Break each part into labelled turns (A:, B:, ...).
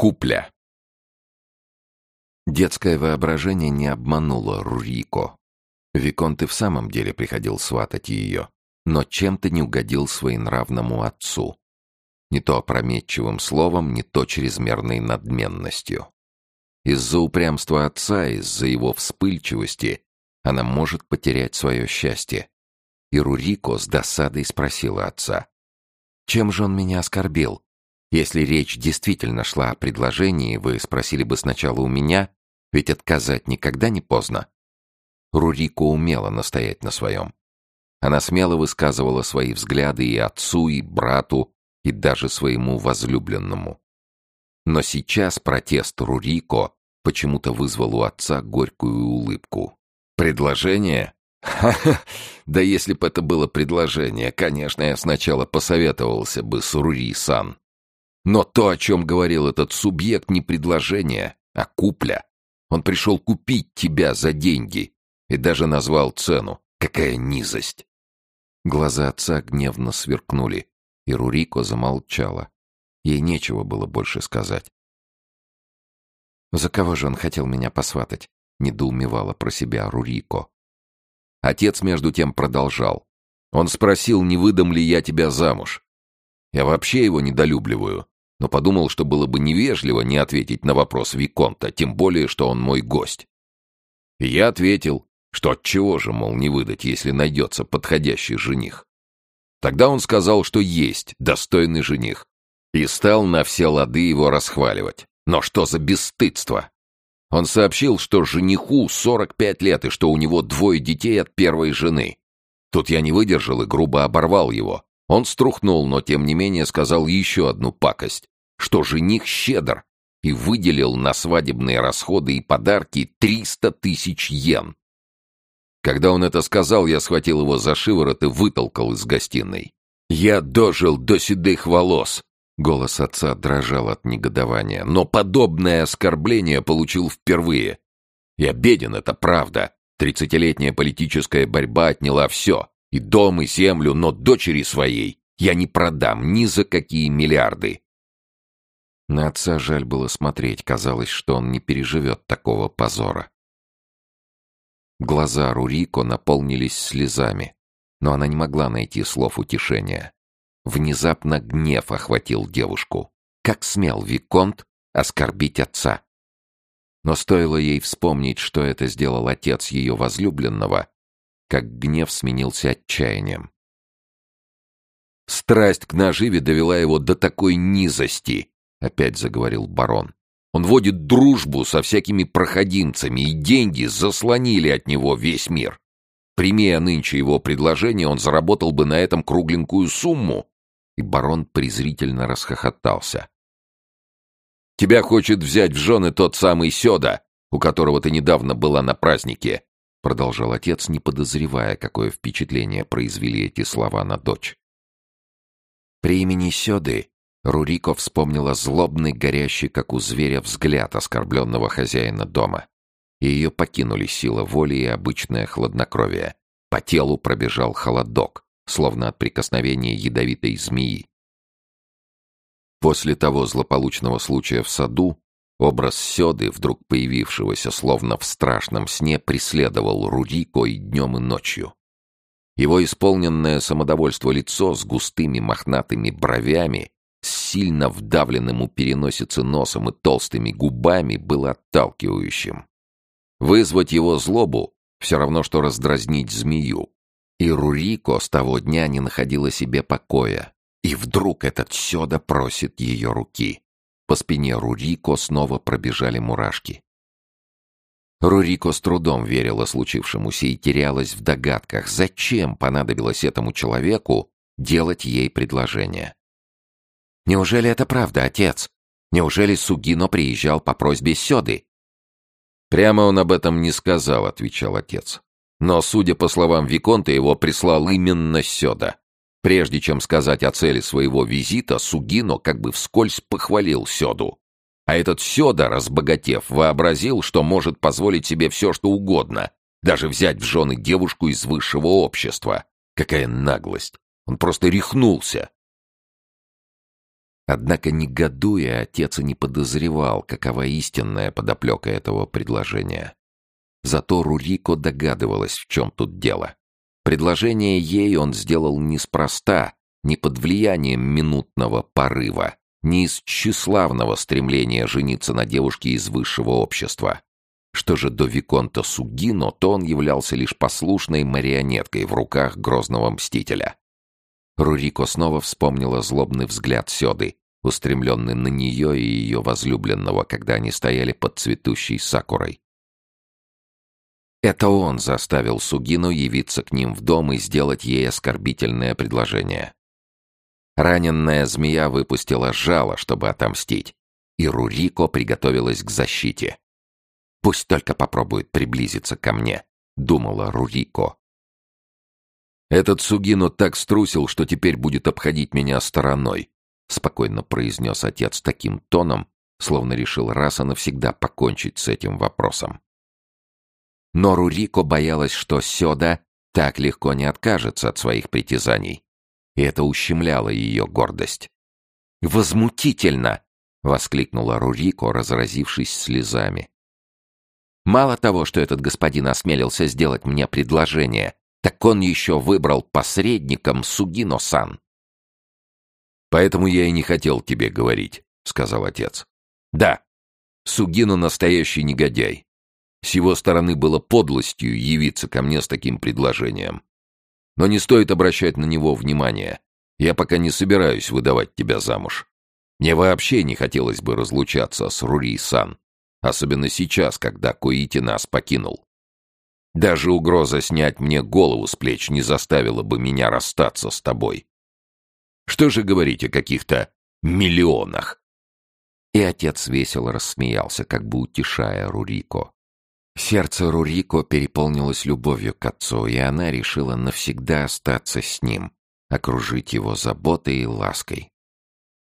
A: Купля. Детское воображение не обмануло Рурико. Виконт и в самом деле приходил сватать ее, но чем-то не угодил своенравному отцу. Не то опрометчивым словом, не то чрезмерной надменностью. Из-за упрямства отца, из-за его вспыльчивости она может потерять свое счастье. И Рурико с досадой спросила отца. «Чем же он меня оскорбил? Если речь действительно шла о предложении, вы спросили бы сначала у меня, ведь отказать никогда не поздно». Рурико умела настоять на своем. Она смело высказывала свои взгляды и отцу, и брату, и даже своему возлюбленному. Но сейчас протест Рурико почему-то вызвал у отца горькую улыбку. «Предложение? Ха-ха! Да если бы это было предложение, конечно, я сначала посоветовался бы с Рури-сан. Но то, о чем говорил этот субъект, не предложение, а купля. Он пришел купить тебя за деньги и даже назвал цену. Какая низость!» Глаза отца гневно сверкнули, и Рурико замолчала. Ей нечего было больше сказать. «За кого же он хотел меня посватать?» — недоумевала про себя Рурико. Отец, между тем, продолжал. Он спросил, не выдам ли я тебя замуж. Я вообще его недолюбливаю, но подумал, что было бы невежливо не ответить на вопрос Виконта, тем более, что он мой гость. И я ответил, что от чего же, мол, не выдать, если найдется подходящий жених. Тогда он сказал, что есть достойный жених, и стал на все лады его расхваливать. Но что за бесстыдство! Он сообщил, что жениху 45 лет и что у него двое детей от первой жены. Тут я не выдержал и грубо оборвал его. Он струхнул, но тем не менее сказал еще одну пакость, что жених щедр и выделил на свадебные расходы и подарки 300 тысяч йен. Когда он это сказал, я схватил его за шиворот и вытолкал из гостиной. Я дожил до седых волос, Голос отца дрожал от негодования. «Но подобное оскорбление получил впервые. Я беден, это правда. Тридцатилетняя политическая борьба отняла все. И дом, и землю, но дочери своей я не продам ни за какие миллиарды». На отца жаль было смотреть. Казалось, что он не переживет такого позора. Глаза Рурико наполнились слезами, но она не могла найти слов утешения. Внезапно гнев охватил девушку. Как смел Виконт оскорбить отца? Но стоило ей вспомнить, что это сделал отец ее возлюбленного, как гнев сменился отчаянием. «Страсть к наживе довела его до такой низости», — опять заговорил барон. «Он водит дружбу со всякими проходимцами, и деньги заслонили от него весь мир. Примея нынче его предложение, он заработал бы на этом кругленькую сумму, и барон презрительно расхохотался. «Тебя хочет взять в жены тот самый Сёда, у которого ты недавно была на празднике», продолжал отец, не подозревая, какое впечатление произвели эти слова на дочь. При имени Сёды Рурико вспомнила злобный, горящий, как у зверя, взгляд оскорбленного хозяина дома. Ее покинули сила воли и обычное хладнокровие. По телу пробежал холодок словно от прикосновения ядовитой змеи. После того злополучного случая в саду образ Сёды, вдруг появившегося словно в страшном сне, преследовал Рурико и днем, и ночью. Его исполненное самодовольство лицо с густыми мохнатыми бровями, с сильно вдавленным у переносицы носом и толстыми губами было отталкивающим. Вызвать его злобу — все равно, что раздразнить змею. И Рурико с того дня не находила себе покоя. И вдруг этот Сёда просит ее руки. По спине Рурико снова пробежали мурашки. Рурико с трудом верила случившемуся и терялась в догадках, зачем понадобилось этому человеку делать ей предложение. «Неужели это правда, отец? Неужели Сугино приезжал по просьбе Сёды?» «Прямо он об этом не сказал», — отвечал отец. Но, судя по словам Виконта, его прислал именно Сёда. Прежде чем сказать о цели своего визита, Сугино как бы вскользь похвалил Сёду. А этот Сёда, разбогатев, вообразил, что может позволить себе все, что угодно, даже взять в жены девушку из высшего общества. Какая наглость! Он просто рехнулся. Однако, негодуя, отец и не подозревал, какова истинная подоплека этого предложения. Зато Рурико догадывалась, в чем тут дело. Предложение ей он сделал неспроста, не под влиянием минутного порыва, не из тщеславного стремления жениться на девушке из высшего общества. Что же до Виконта Сугино, то он являлся лишь послушной марионеткой в руках грозного мстителя. Рурико снова вспомнила злобный взгляд Сёды, устремленный на нее и ее возлюбленного, когда они стояли под цветущей сакурой. Это он заставил Сугину явиться к ним в дом и сделать ей оскорбительное предложение. Раненная змея выпустила жало, чтобы отомстить, и Рурико приготовилась к защите. «Пусть только попробует приблизиться ко мне», — думала Рурико. «Этот Сугино так струсил, что теперь будет обходить меня стороной», — спокойно произнес отец таким тоном, словно решил раз и навсегда покончить с этим вопросом. Но Рурико боялась, что Сёда так легко не откажется от своих притязаний и это ущемляло ее гордость. «Возмутительно!» — воскликнула Рурико, разразившись слезами. «Мало того, что этот господин осмелился сделать мне предложение, так он еще выбрал посредником Сугино-сан». «Поэтому я и не хотел тебе говорить», — сказал отец. «Да, Сугино настоящий негодяй. С его стороны было подлостью явиться ко мне с таким предложением. Но не стоит обращать на него внимания. Я пока не собираюсь выдавать тебя замуж. Мне вообще не хотелось бы разлучаться с Рури-сан, особенно сейчас, когда Коити нас покинул. Даже угроза снять мне голову с плеч не заставила бы меня расстаться с тобой. Что же говорить о каких-то миллионах?» И отец весело рассмеялся, как бы утешая Рурико. Сердце Рурико переполнилось любовью к отцу, и она решила навсегда остаться с ним, окружить его заботой и лаской.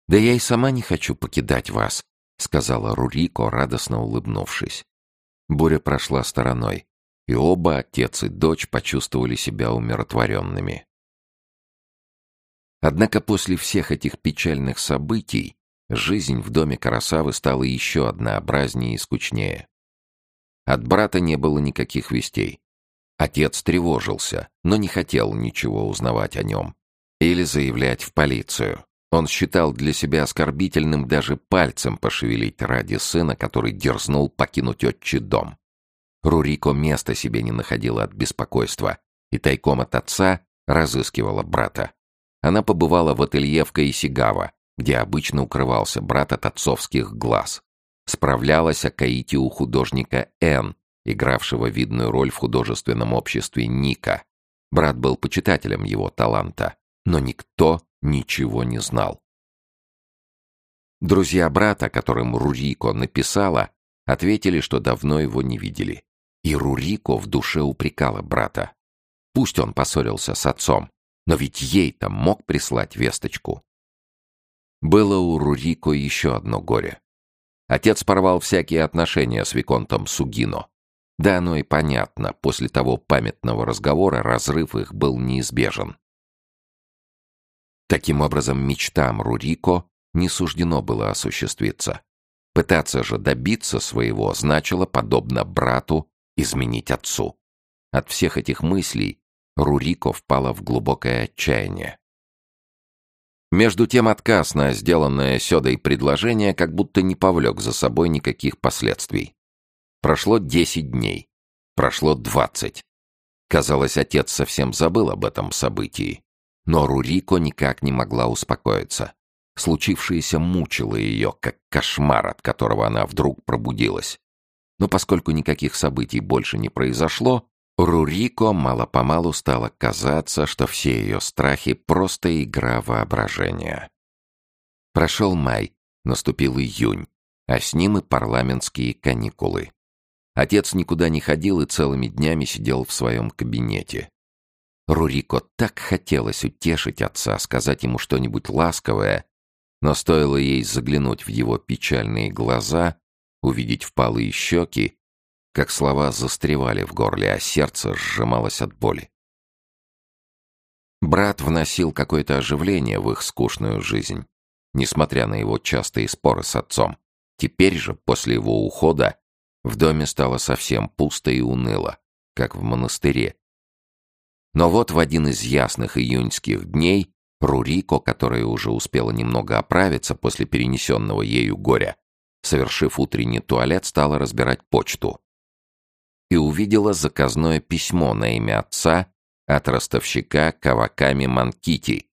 A: «Да я и сама не хочу покидать вас», — сказала Рурико, радостно улыбнувшись. Буря прошла стороной, и оба, отец и дочь, почувствовали себя умиротворенными. Однако после всех этих печальных событий жизнь в доме Карасавы стала еще однообразнее и скучнее. От брата не было никаких вестей. Отец тревожился, но не хотел ничего узнавать о нем. Или заявлять в полицию. Он считал для себя оскорбительным даже пальцем пошевелить ради сына, который дерзнул покинуть отчий дом. Рурико места себе не находила от беспокойства и тайком от отца разыскивала брата. Она побывала в ателье в Каисигава, где обычно укрывался брат от отцовских глаз справлялась о Каите у художника Н, игравшего видную роль в художественном обществе Ника. Брат был почитателем его таланта, но никто ничего не знал. Друзья брата, которым Рурико написала, ответили, что давно его не видели. И Рурико в душе упрекала брата. Пусть он поссорился с отцом, но ведь ей-то мог прислать весточку. Было у Рурико еще одно горе. Отец порвал всякие отношения с Виконтом Сугино. Да оно и понятно, после того памятного разговора разрыв их был неизбежен. Таким образом, мечтам Рурико не суждено было осуществиться. Пытаться же добиться своего значило, подобно брату, изменить отцу. От всех этих мыслей Рурико впала в глубокое отчаяние. Между тем отказ на сделанное Сёдой предложение как будто не повлек за собой никаких последствий. Прошло десять дней. Прошло двадцать. Казалось, отец совсем забыл об этом событии. Но Рурико никак не могла успокоиться. Случившееся мучило ее, как кошмар, от которого она вдруг пробудилась. Но поскольку никаких событий больше не произошло, Рурико мало-помалу стало казаться, что все ее страхи — просто игра воображения. Прошел май, наступил июнь, а с ним и парламентские каникулы. Отец никуда не ходил и целыми днями сидел в своем кабинете. Рурико так хотелось утешить отца, сказать ему что-нибудь ласковое, но стоило ей заглянуть в его печальные глаза, увидеть впалые щеки, как слова застревали в горле, а сердце сжималось от боли. Брат вносил какое-то оживление в их скучную жизнь. несмотря на его частые споры с отцом. Теперь же, после его ухода, в доме стало совсем пусто и уныло, как в монастыре. Но вот в один из ясных июньских дней Рурико, которая уже успела немного оправиться после перенесенного ею горя, совершив утренний туалет, стала разбирать почту. И увидела заказное письмо на имя отца от ростовщика Каваками Манкити.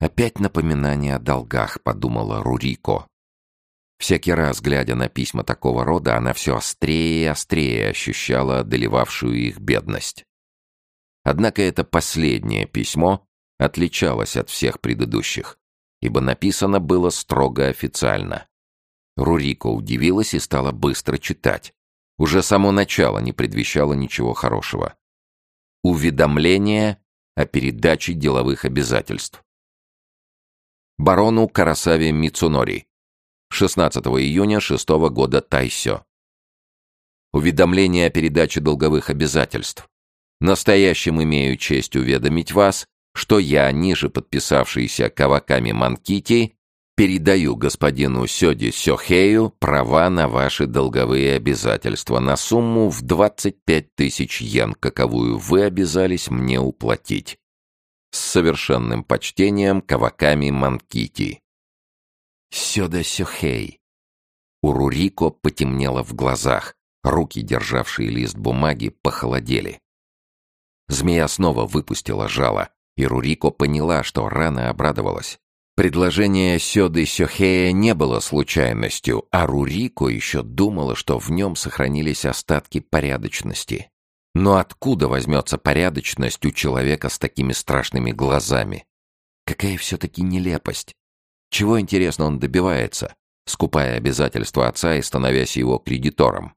A: «Опять напоминание о долгах», — подумала Рурико. Всякий раз, глядя на письма такого рода, она все острее и острее ощущала одолевавшую их бедность. Однако это последнее письмо отличалось от всех предыдущих, ибо написано было строго официально. Рурико удивилась и стала быстро читать. Уже само начало не предвещало ничего хорошего. Уведомление о передаче деловых обязательств. Барону Карасаве Мицунори. 16 июня 6 года Тайсё. Уведомление о передаче долговых обязательств. Настоящим имею честь уведомить вас, что я, ниже подписавшийся Каваками Манкити, Передаю господину Сёди Сёхею права на ваши долговые обязательства на сумму в 25 тысяч йен, каковую вы обязались мне уплатить. С совершенным почтением Каваками Манкити. Сёда Сёхей. У Рурико потемнело в глазах, руки, державшие лист бумаги, похолодели. Змея снова выпустила жало, и Рурико поняла, что рано обрадовалась. Предложение Сёды Сёхея не было случайностью, а Рурико еще думала, что в нем сохранились остатки порядочности. Но откуда возьмется порядочность у человека с такими страшными глазами? Какая все-таки нелепость! Чего, интересно, он добивается, скупая обязательства отца и становясь его кредитором?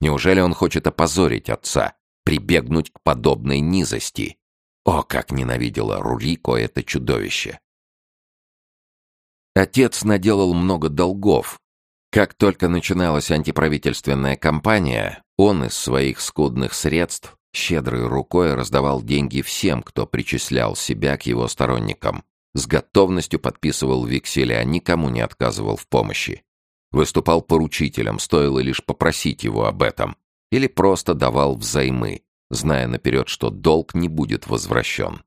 A: Неужели он хочет опозорить отца, прибегнуть к подобной низости? О, как ненавидела Рурико это чудовище! Отец наделал много долгов. Как только начиналась антиправительственная кампания, он из своих скудных средств щедрой рукой раздавал деньги всем, кто причислял себя к его сторонникам. С готовностью подписывал векселя, никому не отказывал в помощи. Выступал поручителем, стоило лишь попросить его об этом. Или просто давал взаймы, зная наперед, что долг не будет возвращен.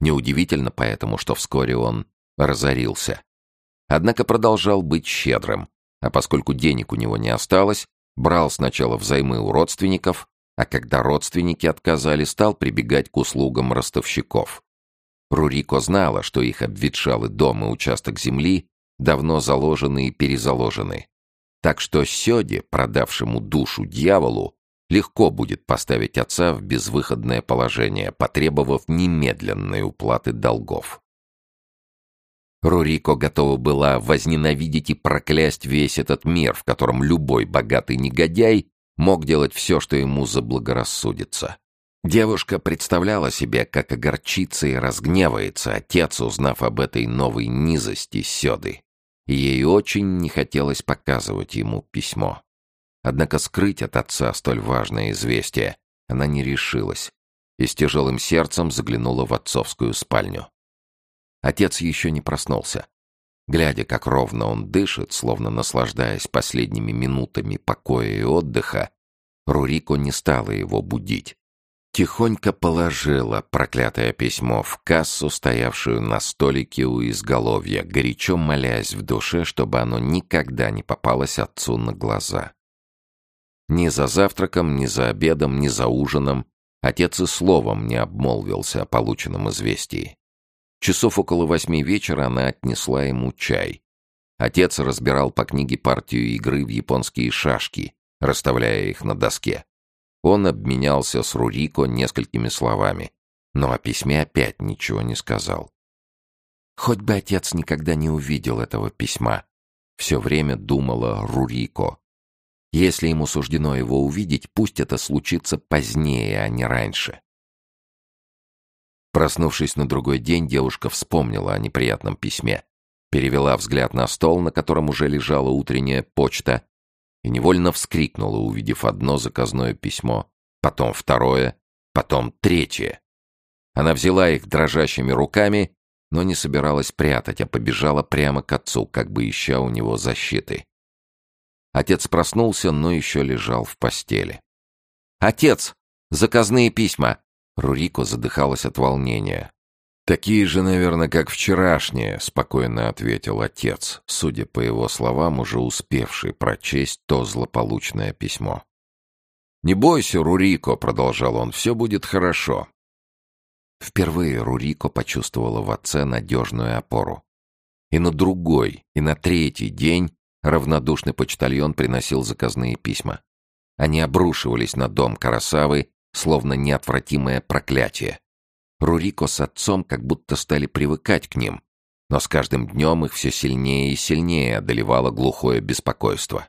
A: Неудивительно поэтому, что вскоре он разорился. Однако продолжал быть щедрым, а поскольку денег у него не осталось, брал сначала взаймы у родственников, а когда родственники отказали, стал прибегать к услугам ростовщиков. Рурико знала, что их обветшалый дом и участок земли давно заложены и перезаложены. Так что Сёде, продавшему душу дьяволу, легко будет поставить отца в безвыходное положение, потребовав немедленной уплаты долгов. Рурико готова была возненавидеть и проклясть весь этот мир, в котором любой богатый негодяй мог делать все, что ему заблагорассудится. Девушка представляла себе, как огорчится и разгневается отец, узнав об этой новой низости Сёды. ей очень не хотелось показывать ему письмо. Однако скрыть от отца столь важное известие она не решилась и с тяжелым сердцем заглянула в отцовскую спальню. Отец еще не проснулся. Глядя, как ровно он дышит, словно наслаждаясь последними минутами покоя и отдыха, Рурико не стала его будить. Тихонько положила проклятое письмо в кассу, стоявшую на столике у изголовья, горячо молясь в душе, чтобы оно никогда не попалось отцу на глаза. Ни за завтраком, ни за обедом, ни за ужином отец и словом не обмолвился о полученном известии. Часов около восьми вечера она отнесла ему чай. Отец разбирал по книге партию игры в японские шашки, расставляя их на доске. Он обменялся с Рурико несколькими словами, но о письме опять ничего не сказал. Хоть бы отец никогда не увидел этого письма, все время думала Рурико. Если ему суждено его увидеть, пусть это случится позднее, а не раньше. Проснувшись на другой день, девушка вспомнила о неприятном письме, перевела взгляд на стол, на котором уже лежала утренняя почта, и невольно вскрикнула, увидев одно заказное письмо, потом второе, потом третье. Она взяла их дрожащими руками, но не собиралась прятать, а побежала прямо к отцу, как бы ища у него защиты. Отец проснулся, но еще лежал в постели. «Отец! Заказные письма!» Рурико задыхалась от волнения. «Такие же, наверное, как вчерашние», — спокойно ответил отец, судя по его словам, уже успевший прочесть то злополучное письмо. «Не бойся, Рурико», — продолжал он, — «все будет хорошо». Впервые Рурико почувствовала в отце надежную опору. И на другой, и на третий день равнодушный почтальон приносил заказные письма. Они обрушивались на дом Карасавы, словно неотвратимое проклятие. Рурико с отцом как будто стали привыкать к ним, но с каждым днем их все сильнее и сильнее одолевало глухое беспокойство.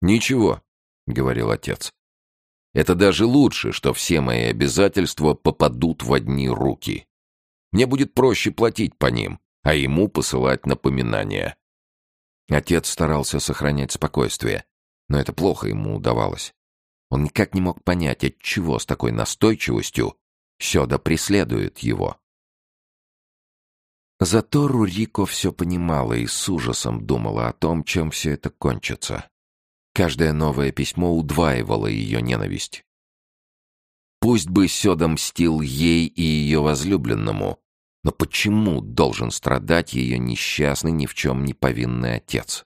A: «Ничего», — говорил отец. «Это даже лучше, что все мои обязательства попадут в одни руки. Мне будет проще платить по ним, а ему посылать напоминания». Отец старался сохранять спокойствие, но это плохо ему удавалось. Он никак не мог понять, от чего с такой настойчивостью Сёда преследует его. Зато Рурико все понимала и с ужасом думала о том, чем все это кончится. Каждое новое письмо удваивало ее ненависть. Пусть бы Сёда мстил ей и ее возлюбленному, но почему должен страдать ее несчастный, ни в чем не повинный отец?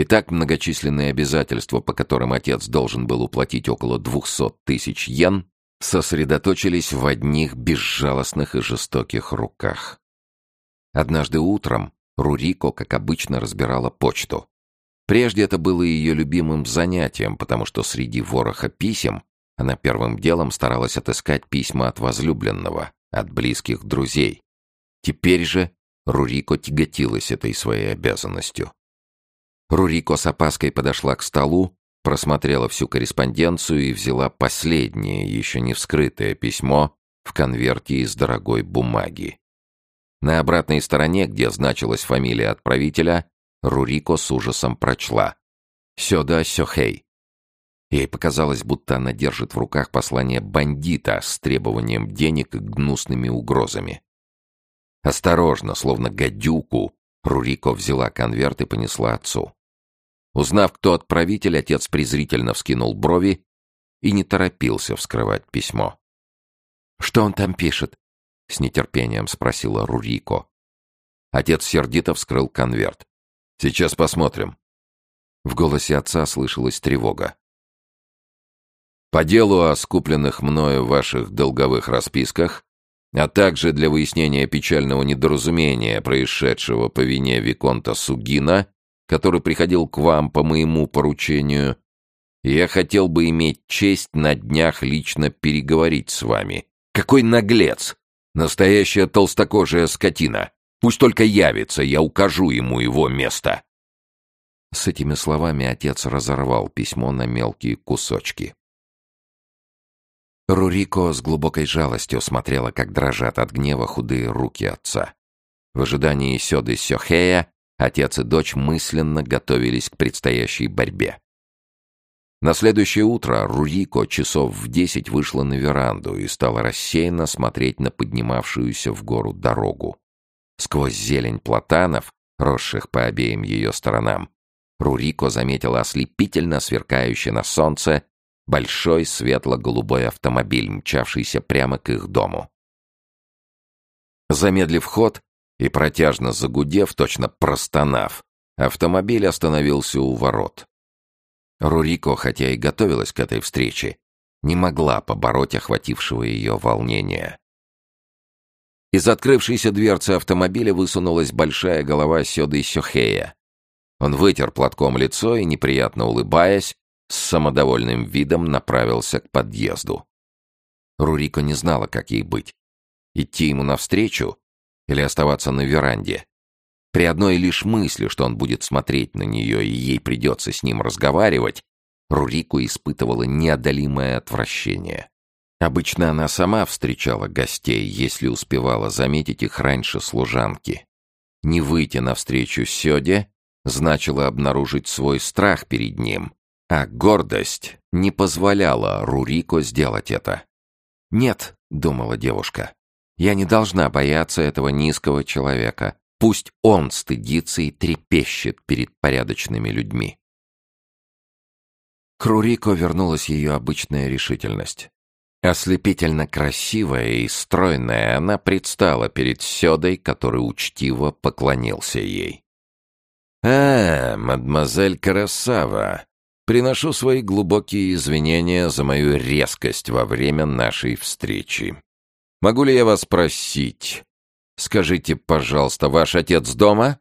A: Итак, многочисленные обязательства, по которым отец должен был уплатить около 200 тысяч йен, сосредоточились в одних безжалостных и жестоких руках. Однажды утром Рурико, как обычно, разбирала почту. Прежде это было ее любимым занятием, потому что среди вороха писем она первым делом старалась отыскать письма от возлюбленного, от близких друзей. Теперь же Рурико тяготилась этой своей обязанностью. Рурико с опаской подошла к столу, просмотрела всю корреспонденцию и взяла последнее, еще не вскрытое письмо в конверте из дорогой бумаги. На обратной стороне, где значилась фамилия отправителя, Рурико с ужасом прочла «Сёда Сёхей». Ей показалось, будто она держит в руках послание бандита с требованием денег и гнусными угрозами. Осторожно, словно гадюку, Рурико взяла конверт и понесла отцу. Узнав, кто отправитель, отец презрительно вскинул брови и не торопился вскрывать письмо. «Что он там пишет?» — с нетерпением спросила Рурико. Отец сердито вскрыл конверт. «Сейчас посмотрим». В голосе отца слышалась тревога. «По делу о скупленных мною ваших долговых расписках, а также для выяснения печального недоразумения, происшедшего по вине Виконта Сугина, который приходил к вам по моему поручению, я хотел бы иметь честь на днях лично переговорить с вами. Какой наглец! Настоящая толстокожая скотина! Пусть только явится, я укажу ему его место!» С этими словами отец разорвал письмо на мелкие кусочки. Рурико с глубокой жалостью смотрела, как дрожат от гнева худые руки отца. В ожидании Сёды Сёхея Отец и дочь мысленно готовились к предстоящей борьбе. На следующее утро Рурико часов в десять вышла на веранду и стала рассеянно смотреть на поднимавшуюся в гору дорогу. Сквозь зелень платанов, росших по обеим ее сторонам, Рурико заметила ослепительно сверкающий на солнце большой светло-голубой автомобиль, мчавшийся прямо к их дому. Замедлив ход, и протяжно загудев, точно простонав, автомобиль остановился у ворот. Рурико, хотя и готовилась к этой встрече, не могла побороть охватившего ее волнения. Из открывшейся дверцы автомобиля высунулась большая голова Сёды Сёхея. Он вытер платком лицо и, неприятно улыбаясь, с самодовольным видом направился к подъезду. Рурико не знала, как ей быть. Идти ему навстречу или оставаться на веранде. При одной лишь мысли, что он будет смотреть на нее и ей придется с ним разговаривать, Рурику испытывала неодолимое отвращение. Обычно она сама встречала гостей, если успевала заметить их раньше служанки. Не выйти навстречу Сёде значило обнаружить свой страх перед ним, а гордость не позволяла Рурико сделать это. «Нет», — думала девушка, Я не должна бояться этого низкого человека. Пусть он стыдится и трепещет перед порядочными людьми. К Рурико вернулась ее обычная решительность. Ослепительно красивая и стройная, она предстала перед Сёдой, который учтиво поклонился ей. «А, мадемуазель Карасава, приношу свои глубокие извинения за мою резкость во время нашей встречи. Могу ли я вас спросить? Скажите, пожалуйста, ваш отец дома?»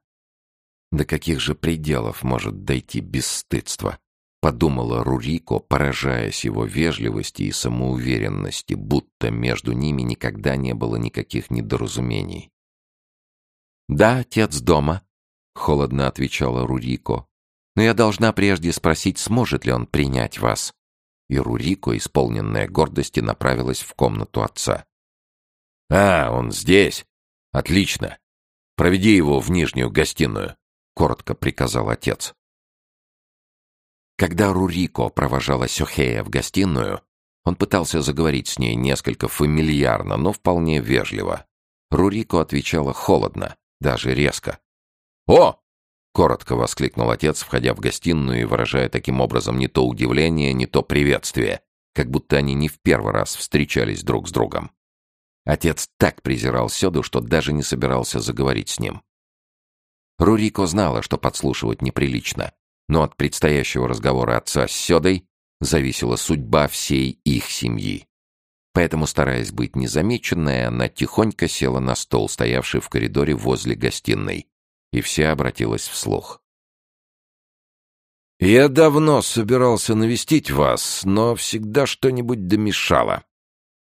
A: До каких же пределов может дойти бесстыдство? Подумала Рурико, поражаясь его вежливости и самоуверенности, будто между ними никогда не было никаких недоразумений. «Да, отец дома», — холодно отвечала Рурико. «Но я должна прежде спросить, сможет ли он принять вас». И Рурико, исполненная гордости, направилась в комнату отца. «А, он здесь? Отлично. Проведи его в нижнюю гостиную», — коротко приказал отец. Когда Рурико провожала Сёхея в гостиную, он пытался заговорить с ней несколько фамильярно, но вполне вежливо. Рурико отвечала холодно, даже резко. «О!» — коротко воскликнул отец, входя в гостиную и выражая таким образом не то удивление, не то приветствие, как будто они не в первый раз встречались друг с другом. Отец так презирал Сёду, что даже не собирался заговорить с ним. Рурико знала, что подслушивать неприлично, но от предстоящего разговора отца с Сёдой зависела судьба всей их семьи. Поэтому, стараясь быть незамеченной, она тихонько села на стол, стоявший в коридоре возле гостиной, и вся обратилась вслух. «Я давно собирался навестить вас, но всегда что-нибудь домешало.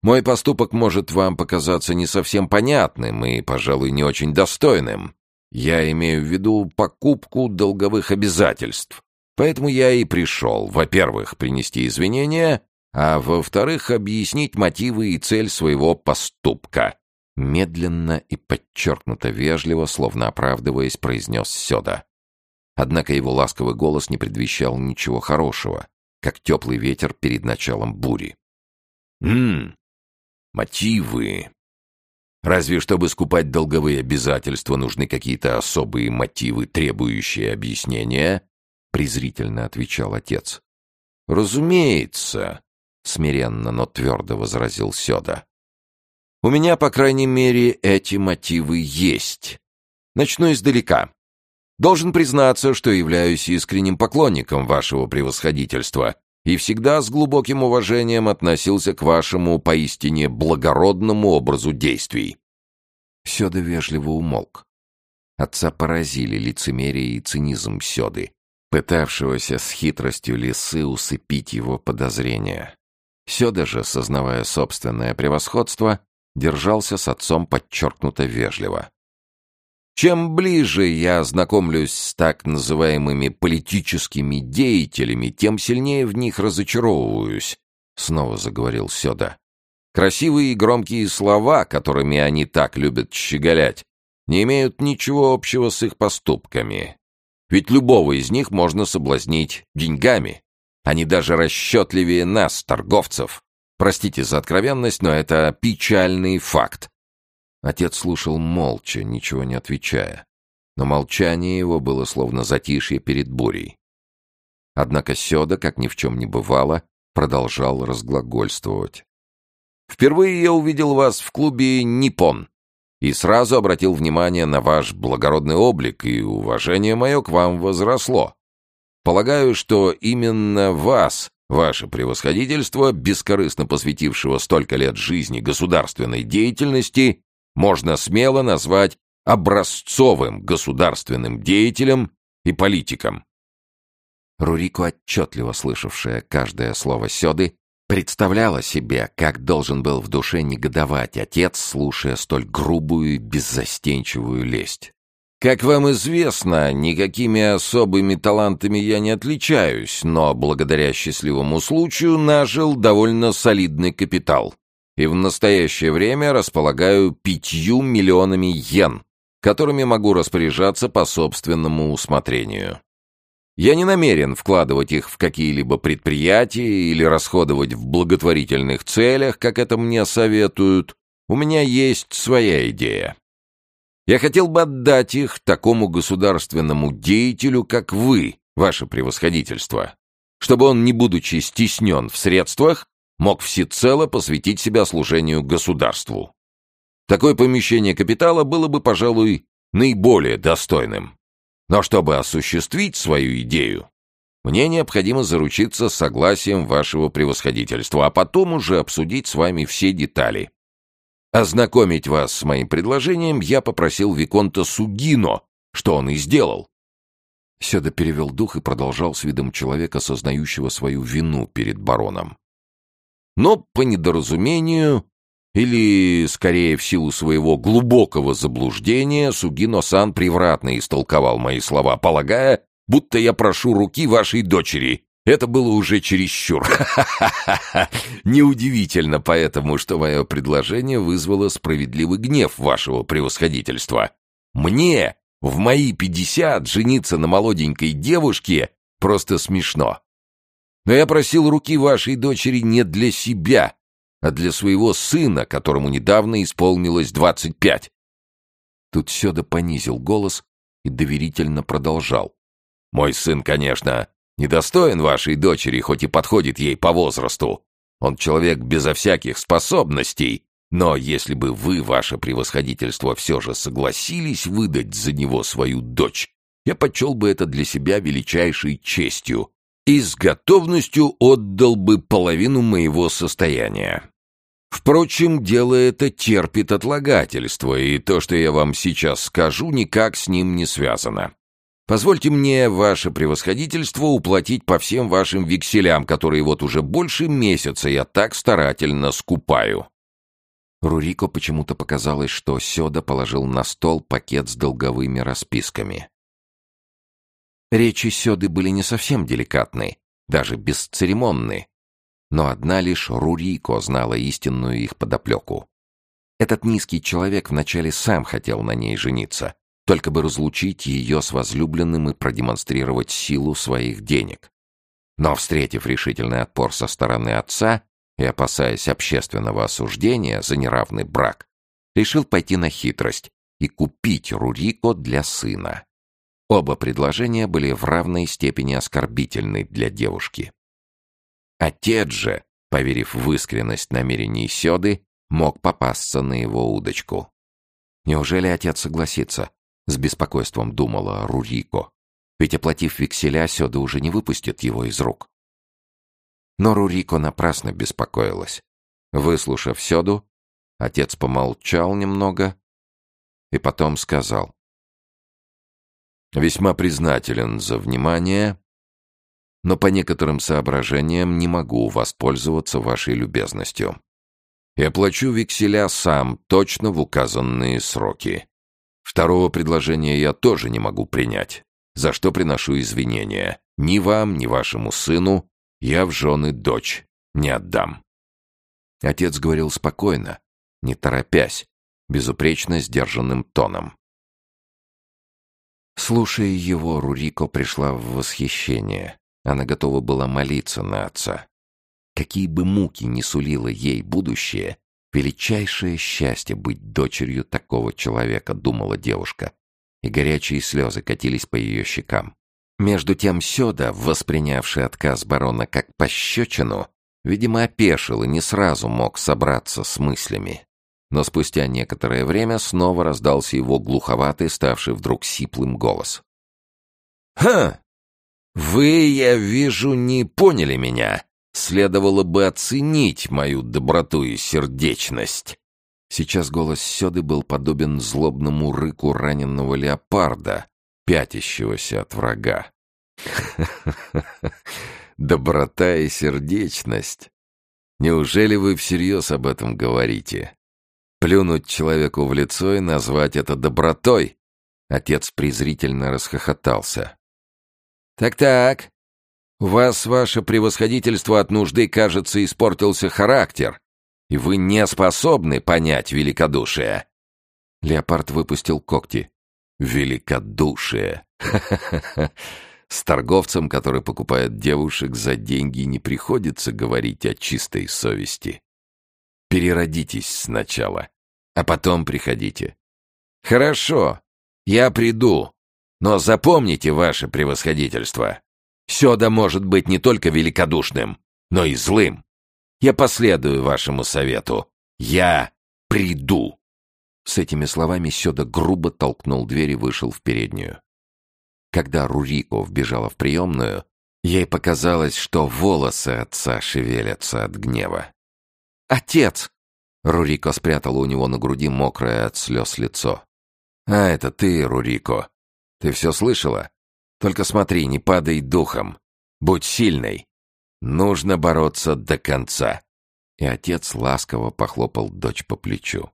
A: Мой поступок может вам показаться не совсем понятным и, пожалуй, не очень достойным. Я имею в виду покупку долговых обязательств. Поэтому я и пришел, во-первых, принести извинения, а во-вторых, объяснить мотивы и цель своего поступка. Медленно и подчеркнуто вежливо, словно оправдываясь, произнес Сёда. Однако его ласковый голос не предвещал ничего хорошего, как теплый ветер перед началом бури. «Ммм, мотивы. Разве чтобы скупать долговые обязательства нужны какие-то особые мотивы, требующие объяснения?» презрительно отвечал отец. «Разумеется», — смиренно, но твердо возразил Сёда. «У меня, по крайней мере, эти мотивы есть. Начну издалека. Должен признаться, что являюсь искренним поклонником вашего превосходительства и всегда с глубоким уважением относился к вашему поистине благородному образу действий. Сёда вежливо умолк. Отца поразили лицемерие и цинизм Сёды, пытавшегося с хитростью лисы усыпить его подозрения. Сёда же, сознавая собственное превосходство, держался с отцом подчеркнуто вежливо. Чем ближе я знакомлюсь с так называемыми политическими деятелями, тем сильнее в них разочаровываюсь, — снова заговорил Сёда. Красивые и громкие слова, которыми они так любят щеголять, не имеют ничего общего с их поступками. Ведь любого из них можно соблазнить деньгами. Они даже расчетливее нас, торговцев. Простите за откровенность, но это печальный факт. Отец слушал молча, ничего не отвечая. Но молчание его было словно затишье перед бурей. Однако Сёда, как ни в чем не бывало, продолжал разглагольствовать. «Впервые я увидел вас в клубе «Ниппон» и сразу обратил внимание на ваш благородный облик, и уважение мое к вам возросло. Полагаю, что именно вас, ваше превосходительство, бескорыстно посвятившего столько лет жизни государственной деятельности, можно смело назвать образцовым государственным деятелем и политиком. Рурико, отчетливо слышавшая каждое слово Сёды, представляла себе, как должен был в душе негодовать отец, слушая столь грубую и беззастенчивую лесть. Как вам известно, никакими особыми талантами я не отличаюсь, но благодаря счастливому случаю нажил довольно солидный капитал и в настоящее время располагаю пятью миллионами йен, которыми могу распоряжаться по собственному усмотрению. Я не намерен вкладывать их в какие-либо предприятия или расходовать в благотворительных целях, как это мне советуют, у меня есть своя идея. Я хотел бы отдать их такому государственному деятелю, как вы, ваше превосходительство, чтобы он, не будучи стеснен в средствах, мог всецело посвятить себя служению государству. Такое помещение капитала было бы, пожалуй, наиболее достойным. Но чтобы осуществить свою идею, мне необходимо заручиться согласием вашего превосходительства, а потом уже обсудить с вами все детали. Ознакомить вас с моим предложением я попросил Виконта Сугино, что он и сделал. Седа перевел дух и продолжал с видом человека, сознающего свою вину перед бароном. Но по недоразумению, или, скорее, в силу своего глубокого заблуждения, Сугино-сан превратно истолковал мои слова, полагая, будто я прошу руки вашей дочери. Это было уже чересчур. Неудивительно поэтому, что мое предложение вызвало справедливый гнев вашего превосходительства. Мне в мои пятьдесят жениться на молоденькой девушке просто смешно. Но я просил руки вашей дочери не для себя, а для своего сына, которому недавно исполнилось двадцать пять. Тут Сёда понизил голос и доверительно продолжал. Мой сын, конечно, недостоин вашей дочери, хоть и подходит ей по возрасту. Он человек безо всяких способностей, но если бы вы, ваше превосходительство, все же согласились выдать за него свою дочь, я почел бы это для себя величайшей честью и с готовностью отдал бы половину моего состояния. Впрочем, дело это терпит отлагательство, и то, что я вам сейчас скажу, никак с ним не связано. Позвольте мне, ваше превосходительство, уплатить по всем вашим векселям, которые вот уже больше месяца я так старательно скупаю». Рурико почему-то показалось, что Сёда положил на стол пакет с долговыми расписками. Речи Сёды были не совсем деликатны, даже бесцеремонны, но одна лишь Рурико знала истинную их подоплеку. Этот низкий человек вначале сам хотел на ней жениться, только бы разлучить ее с возлюбленным и продемонстрировать силу своих денег. Но, встретив решительный отпор со стороны отца и опасаясь общественного осуждения за неравный брак, решил пойти на хитрость и купить Рурико для сына. Оба предложения были в равной степени оскорбительны для девушки. Отец же, поверив в искренность намерений Сёды, мог попасться на его удочку. Неужели отец согласится? С беспокойством думала Рурико. Ведь оплатив векселя, Сёда уже не выпустит его из рук. Но Рурико напрасно беспокоилась. Выслушав Сёду, отец помолчал немного и потом сказал. «Весьма признателен за внимание, но по некоторым соображениям не могу воспользоваться вашей любезностью. Я плачу векселя сам точно в указанные сроки. Второго предложения я тоже не могу принять, за что приношу извинения. Ни вам, ни вашему сыну я в жены дочь не отдам. Отец говорил спокойно, не торопясь, безупречно сдержанным тоном. Слушая его, Рурико пришла в восхищение. Она готова была молиться на отца. Какие бы муки ни сулило ей будущее, Величайшее счастье быть дочерью такого человека, думала девушка, и горячие слезы катились по ее щекам. Между тем Сёда, воспринявший отказ барона как пощечину, видимо, опешил и не сразу мог собраться с мыслями. Но спустя некоторое время снова раздался его глуховатый, ставший вдруг сиплым голос. «Ха! Вы, я вижу, не поняли меня следовало бы оценить мою доброту и сердечность. Сейчас голос Сёды был подобен злобному рыку раненого леопарда, пятящегося от врага. Доброта и сердечность. Неужели вы всерьез об этом говорите? Плюнуть человеку в лицо и назвать это добротой? Отец презрительно расхохотался. Так-так, у вас, ваше превосходительство, от нужды, кажется, испортился характер, и вы не способны понять великодушие. Леопард выпустил когти. Великодушие. С торговцем, который покупает девушек за деньги, не приходится говорить о чистой совести. Переродитесь сначала. а потом приходите». «Хорошо, я приду, но запомните ваше превосходительство. Сёда может быть не только великодушным, но и злым. Я последую вашему совету. Я приду». С этими словами Сёда грубо толкнул дверь и вышел в переднюю. Когда Рурико вбежала в приемную, ей показалось, что волосы отца шевелятся от гнева. «Отец!» Рурико спрятала у него на груди мокрое от слез лицо. «А, это ты, Рурико. Ты все слышала? Только смотри, не падай духом. Будь сильной. Нужно бороться до конца». И отец ласково похлопал дочь по плечу.